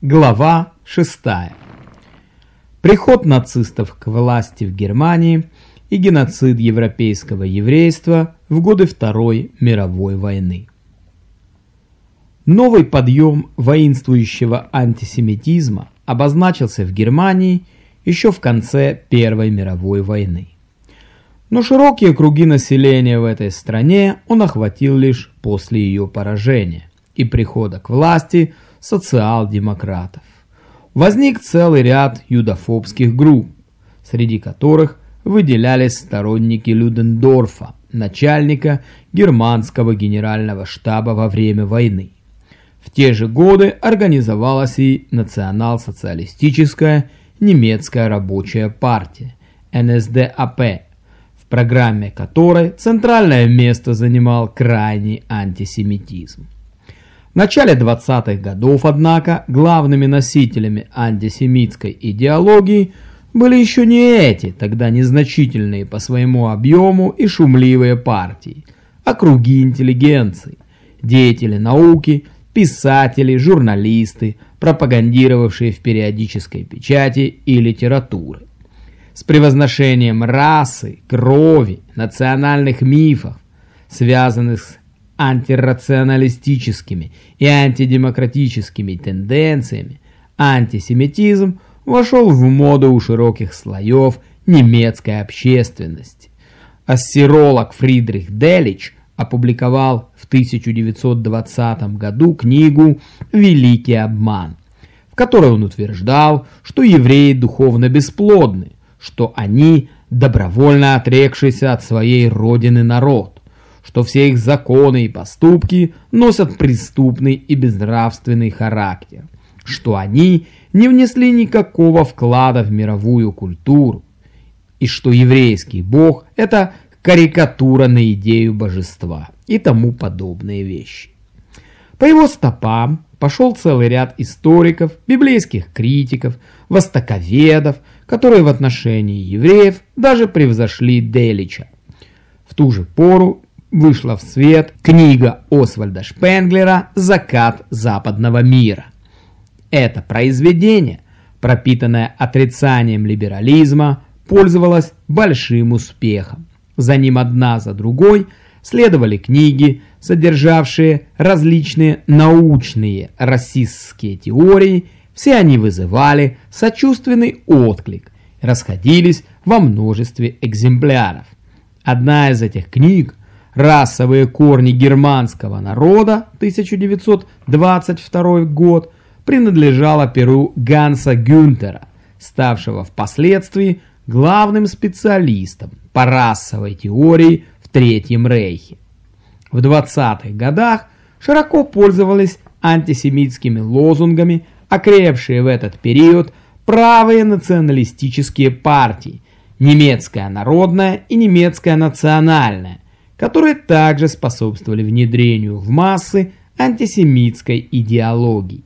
Глава 6. Приход нацистов к власти в Германии и геноцид европейского еврейства в годы Второй мировой войны. Новый подъем воинствующего антисемитизма обозначился в Германии еще в конце Первой мировой войны. Но широкие круги населения в этой стране он охватил лишь после ее поражения и прихода к власти – социал-демократов. Возник целый ряд юдофобских групп, среди которых выделялись сторонники Людендорфа, начальника германского генерального штаба во время войны. В те же годы организовалась и национал-социалистическая немецкая рабочая партия НСДАП, в программе которой центральное место занимал крайний антисемитизм. В начале 20-х годов, однако, главными носителями антисемитской идеологии были еще не эти, тогда незначительные по своему объему и шумливые партии, а круги интеллигенции, деятели науки, писатели, журналисты, пропагандировавшие в периодической печати и литературе. С превозношением расы, крови, национальных мифов, связанных с антирационалистическими и антидемократическими тенденциями, антисемитизм вошел в моду у широких слоев немецкой общественности. Ассиролог Фридрих Делич опубликовал в 1920 году книгу «Великий обман», в которой он утверждал, что евреи духовно бесплодны, что они добровольно отрекшийся от своей родины народ что все их законы и поступки носят преступный и безнравственный характер, что они не внесли никакого вклада в мировую культуру, и что еврейский бог – это карикатура на идею божества и тому подобные вещи. По его стопам пошел целый ряд историков, библейских критиков, востоковедов, которые в отношении евреев даже превзошли Делича. В ту же пору вышла в свет книга Освальда Шпенглера «Закат западного мира». Это произведение, пропитанное отрицанием либерализма, пользовалось большим успехом. За ним одна за другой следовали книги, содержавшие различные научные расистские теории, все они вызывали сочувственный отклик, расходились во множестве экземпляров. Одна из этих книг Расовые корни германского народа, 1922 год, принадлежала перу Ганса Гюнтера, ставшего впоследствии главным специалистом по расовой теории в Третьем Рейхе. В 20-х годах широко пользовались антисемитскими лозунгами, окрепшие в этот период правые националистические партии, немецкая народная и немецкая национальная, которые также способствовали внедрению в массы антисемитской идеологии.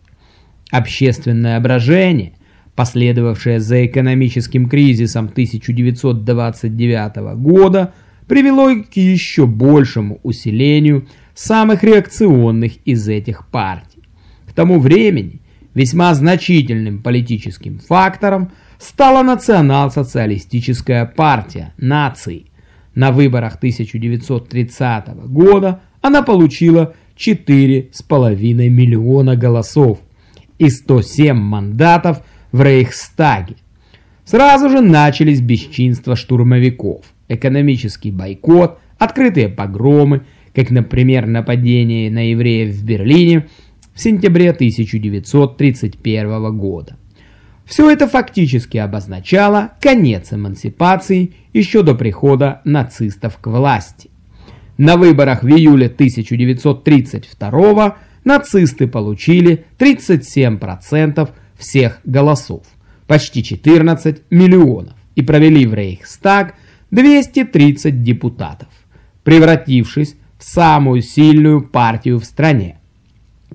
Общественное брожение, последовавшее за экономическим кризисом 1929 года, привело к еще большему усилению самых реакционных из этих партий. К тому времени весьма значительным политическим фактором стала национал-социалистическая партия нации, на выборах 1930 года она получила 4,5 миллиона голосов и 107 мандатов в Рейхстаге. Сразу же начались бесчинства штурмовиков, экономический бойкот, открытые погромы, как, например, нападение на евреев в Берлине в сентябре 1931 года. Все это фактически обозначало конец эмансипации еще до прихода нацистов к власти. На выборах в июле 1932 нацисты получили 37% всех голосов, почти 14 миллионов, и провели в Рейхстаг 230 депутатов, превратившись в самую сильную партию в стране.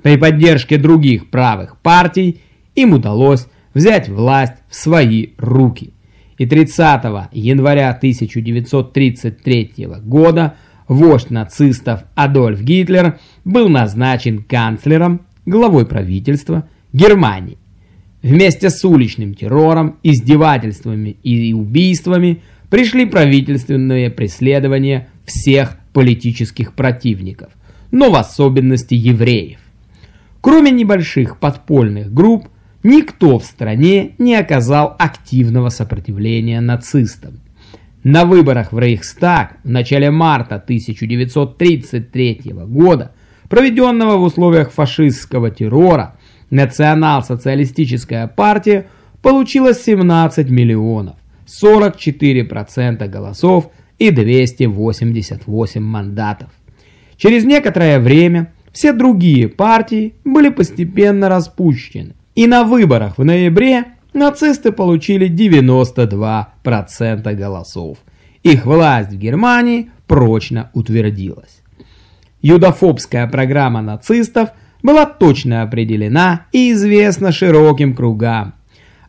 При поддержке других правых партий им удалось взять власть в свои руки. И 30 января 1933 года вождь нацистов Адольф Гитлер был назначен канцлером, главой правительства Германии Вместе с уличным террором, издевательствами и убийствами пришли правительственные преследования всех политических противников, но в особенности евреев. Кроме небольших подпольных групп, никто в стране не оказал активного сопротивления нацистам. На выборах в Рейхстаг в начале марта 1933 года, проведенного в условиях фашистского террора, Национал-социалистическая партия получила 17 миллионов, 44% голосов и 288 мандатов. Через некоторое время все другие партии были постепенно распущены, и на выборах в ноябре нацисты получили 92% голосов. Их власть в Германии прочно утвердилась. Юдофобская программа нацистов – была точно определена и известна широким кругам.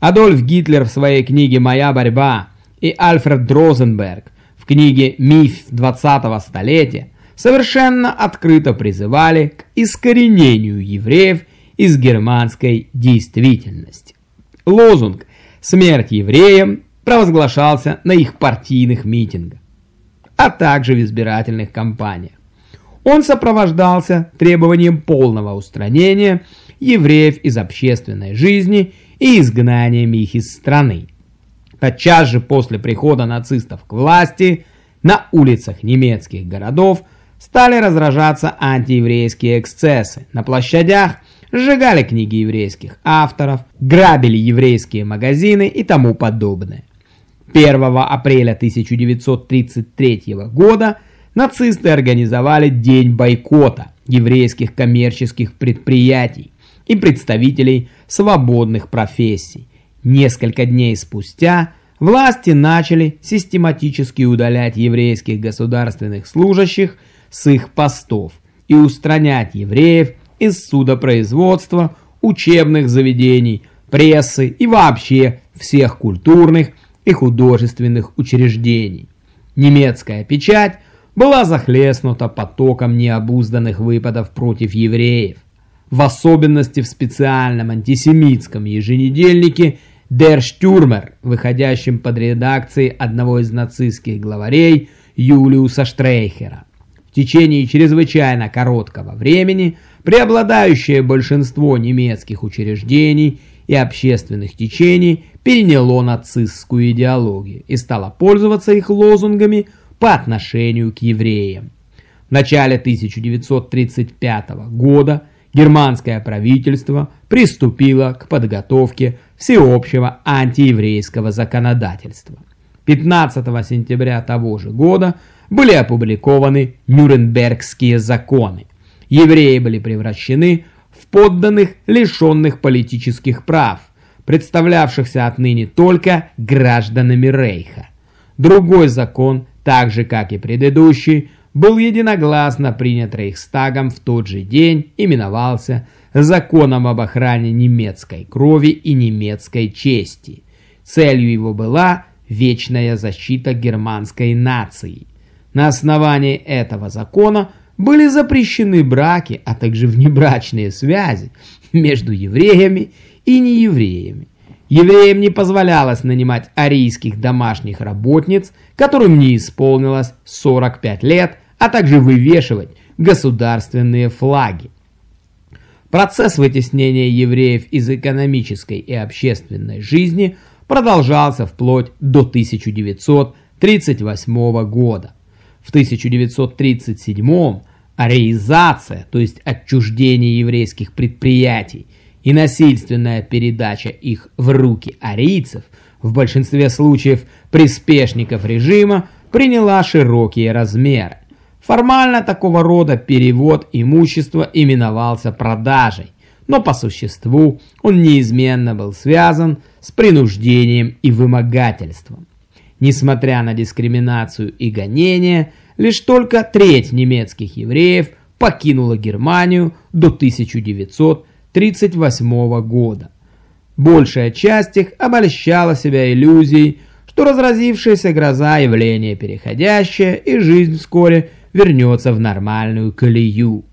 Адольф Гитлер в своей книге «Моя борьба» и Альфред Дрозенберг в книге «Миф 20-го столетия» совершенно открыто призывали к искоренению евреев из германской действительности. Лозунг «Смерть евреям» провозглашался на их партийных митингах, а также в избирательных кампаниях. Он сопровождался требованием полного устранения евреев из общественной жизни и изгнанием их из страны. Тотчас же после прихода нацистов к власти на улицах немецких городов стали разражаться антиеврейские эксцессы. На площадях сжигали книги еврейских авторов, грабили еврейские магазины и тому подобное. 1 апреля 1933 года нацисты организовали день бойкота еврейских коммерческих предприятий и представителей свободных профессий. Несколько дней спустя власти начали систематически удалять еврейских государственных служащих с их постов и устранять евреев из судопроизводства, учебных заведений, прессы и вообще всех культурных и художественных учреждений. Немецкая печать была захлестнута потоком необузданных выпадов против евреев, в особенности в специальном антисемитском еженедельнике Der Stürmer, выходящем под редакцией одного из нацистских главарей Юлиуса Штрейхера. Течение чрезвычайно короткого времени преобладающее большинство немецких учреждений и общественных течений переняло нацистскую идеологию и стало пользоваться их лозунгами – по отношению к евреям. В начале 1935 года германское правительство приступило к подготовке всеобщего антиеврейского законодательства. 15 сентября того же года были опубликованы Нюрнбергские законы. Евреи были превращены в подданных, лишенных политических прав, представлявшихся отныне только гражданами Рейха. Другой закон так же как и предыдущий, был единогласно принят Рейхстагом в тот же день, именовался «Законом об охране немецкой крови и немецкой чести». Целью его была вечная защита германской нации. На основании этого закона были запрещены браки, а также внебрачные связи между евреями и неевреями. Евреям не позволялось нанимать арийских домашних работниц, которым не исполнилось 45 лет, а также вывешивать государственные флаги. Процесс вытеснения евреев из экономической и общественной жизни продолжался вплоть до 1938 года. В 1937 ареизация, то есть отчуждение еврейских предприятий, и насильственная передача их в руки арийцев, в большинстве случаев приспешников режима, приняла широкие размеры. Формально такого рода перевод имущества именовался продажей, но по существу он неизменно был связан с принуждением и вымогательством. Несмотря на дискриминацию и гонения, лишь только треть немецких евреев покинула Германию до 1900 1938 года. Большая часть их обольщала себя иллюзией, что разразившаяся гроза явление переходящее, и жизнь вскоре вернется в нормальную колею.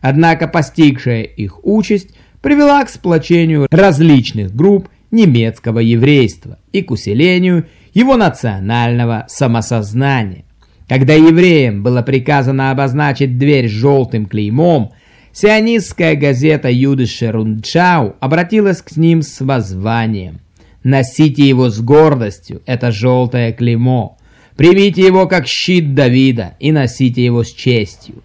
Однако постигшая их участь привела к сплочению различных групп немецкого еврейства и к усилению его национального самосознания. Когда евреям было приказано обозначить дверь желтым клеймом, сионистская газета «Юдише Рундшау» обратилась к ним с воззванием. «Носите его с гордостью, это желтое клеймо. Примите его как щит Давида и носите его с честью».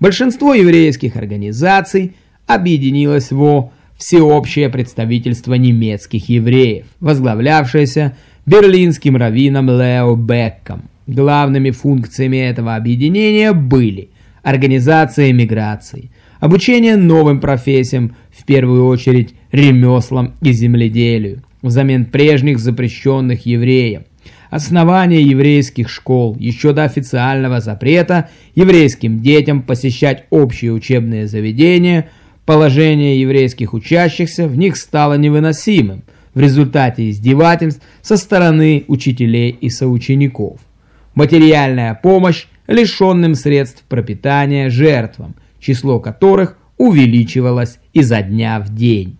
Большинство еврейских организаций объединилось во всеобщее представительство немецких евреев, возглавлявшееся берлинским раввином Лео Бекком. Главными функциями этого объединения были организация миграции, обучение новым профессиям, в первую очередь ремеслам и земледелию, взамен прежних запрещенных евреям, основание еврейских школ еще до официального запрета еврейским детям посещать общие учебные заведения – Положение еврейских учащихся в них стало невыносимым в результате издевательств со стороны учителей и соучеников. Материальная помощь лишенным средств пропитания жертвам, число которых увеличивалось изо дня в день.